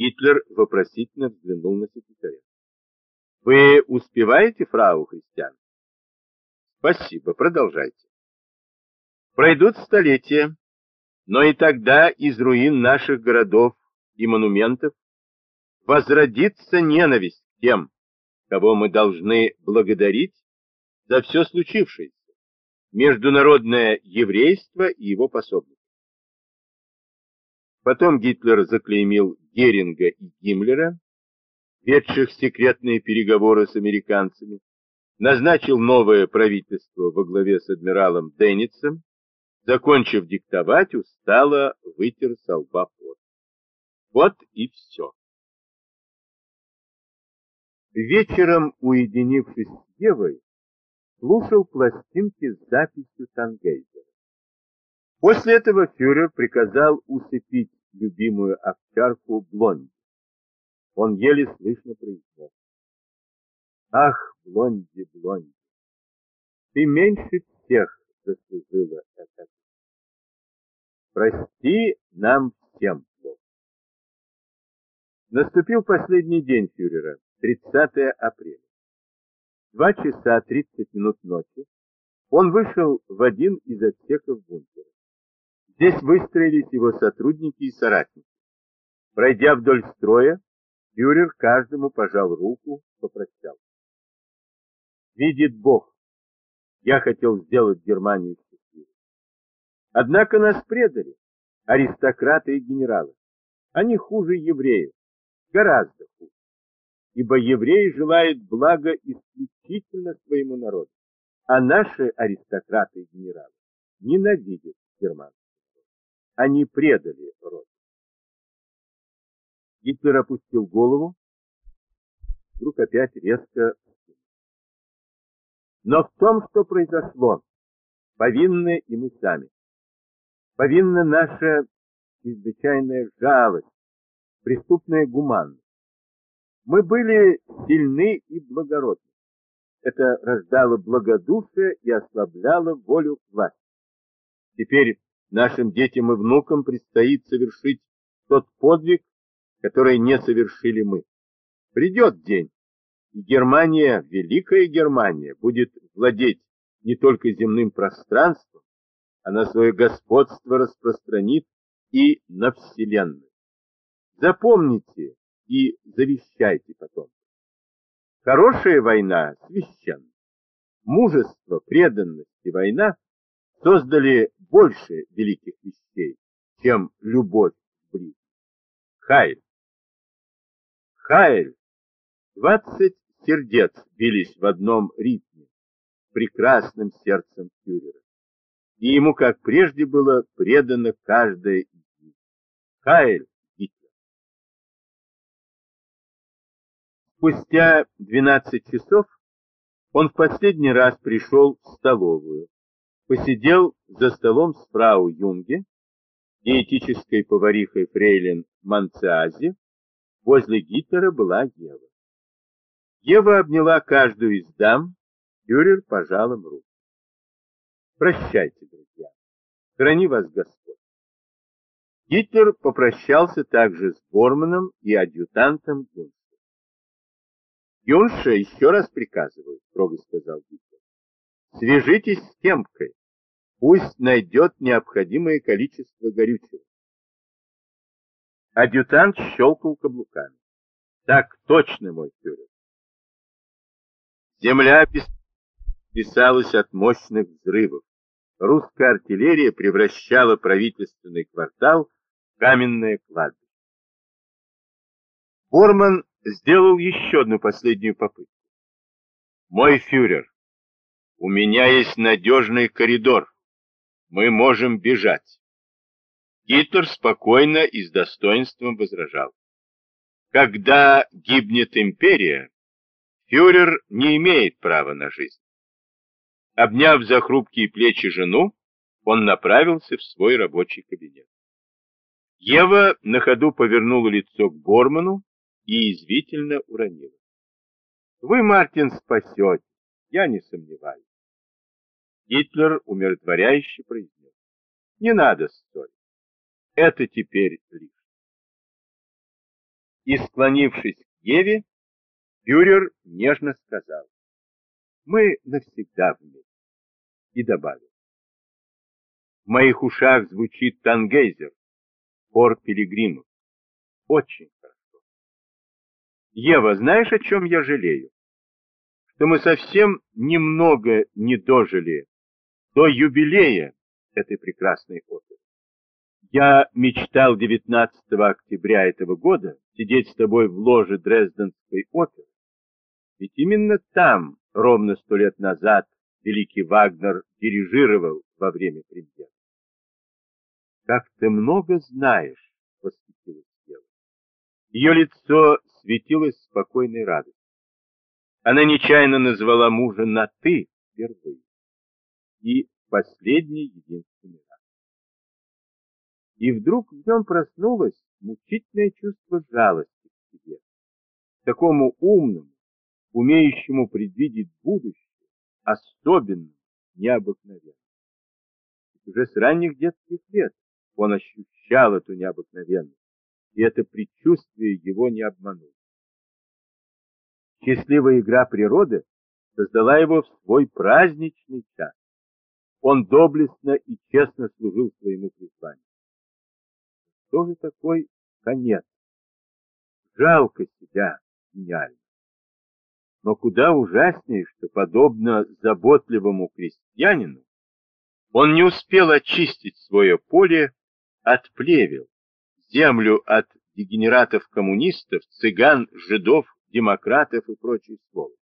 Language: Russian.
Гитлер вопросительно взглянул на секретаря. Вы успеваете, фрау Христиан? Спасибо, продолжайте. Пройдут столетия, но и тогда из руин наших городов и монументов возродится ненависть к тем, кого мы должны благодарить за все случившееся, международное еврейство и его пособники. Потом Гитлер заклеймил Геринга и Гиммлера, ведших секретные переговоры с американцами, назначил новое правительство во главе с адмиралом Денницем, закончив диктовать, устало вытер со пот. Вот и все. Вечером, уединившись с Евой, слушал пластинки с записью Тангейзера. После этого фюрер приказал усыпить любимую овчарку Блонди. Он еле слышно произнес. Ах, Блонди, Блонди, ты меньше всех заслужила это. Прости нам всем, Бог. Наступил последний день фюрера, 30 апреля. Два часа 30 минут ночи он вышел в один из отсеков бункера. Здесь выстроились его сотрудники и соратники. Пройдя вдоль строя, фюрер каждому пожал руку, попрощался. Видит Бог, я хотел сделать Германию счастливой. Однако нас предали аристократы и генералы. Они хуже евреев, гораздо хуже. Ибо евреи желают блага исключительно своему народу, а наши аристократы и генералы ненавидят германцев. Они предали родину. Гитлер опустил голову, вдруг опять резко но в том, что произошло, повинны и мы сами. Повинна наша чрезвычайная жалость, преступная гуманность. Мы были сильны и благородны. Это рождало благодушие и ослабляло волю власти. Теперь нашим детям и внукам предстоит совершить тот подвиг, который не совершили мы. Придет день, и Германия, Великая Германия, будет владеть не только земным пространством, она свое господство распространит и на Вселенную. Запомните и завещайте потом. Хорошая война священна. Мужество, преданность и война создали больше великих вещей, чем любовь к. Хайль. Хайль Двадцать сердец бились в одном ритме, прекрасным сердцем фюрера. И ему, как прежде, было предано каждое из них. Хайль. Спустя 12 часов он в последний раз пришел в столовую, посидел за столом с фрау Юнге, диетической поварихой фрейлин Манциази, возле Гитлера была Ева. Ева обняла каждую из дам, Фюрер пожал им руку. Прощайте, друзья. Храни вас Господь. Гитлер попрощался также с Борманом и адъютантом Юнша. Юнша еще раз приказывает, строго сказал Гитлер. Свяжитесь с Кемпкой. Пусть найдет необходимое количество горючего. Адъютант щелкал каблуками. Так точно, мой фюрер. Земля писалась от мощных взрывов. Русская артиллерия превращала правительственный квартал в каменное кладбище. Борман сделал еще одну последнюю попытку. «Мой фюрер, у меня есть надежный коридор. Мы можем бежать». Гитлер спокойно и с достоинством возражал. Когда гибнет империя, Фюрер не имеет права на жизнь. Обняв за хрупкие плечи жену, он направился в свой рабочий кабинет. Ева на ходу повернула лицо к Борману и извительно уронила. «Вы, Мартин, спасете, я не сомневаюсь». Гитлер умиротворяюще произнес. «Не надо ссорить. Это теперь лишь. И, склонившись к Еве, фюрер нежно сказал, «Мы навсегда вместе», и добавил, «В моих ушах звучит тангейзер, хор пилигримов. Очень хорошо. Ева, знаешь, о чем я жалею? Что мы совсем немного не дожили до юбилея этой прекрасной оперы. Я мечтал 19 октября этого года сидеть с тобой в ложе Дрезденской оперы. Ведь именно там, ровно сто лет назад, великий Вагнер дирижировал во время премьеры. «Как ты много знаешь!» — восхитилась Ева. Ее лицо светилось спокойной радостью. Она нечаянно назвала мужа на «ты» впервые. И последний единственный раз. И вдруг в нем проснулось мучительное чувство жалости к себе, такому умному, умеющему предвидеть будущее, особенно необыкновенно. Уже с ранних детских лет он ощущал эту необыкновенность, и это предчувствие его не обмануло. Счастливая игра природы создала его в свой праздничный час. Он доблестно и честно служил своему призванию. Что же такой конец? Жалко себя гениально. Но куда ужаснее, что, подобно заботливому крестьянину, он не успел очистить свое поле от плевел, землю от дегенератов-коммунистов, цыган, жидов, демократов и прочей сволочи.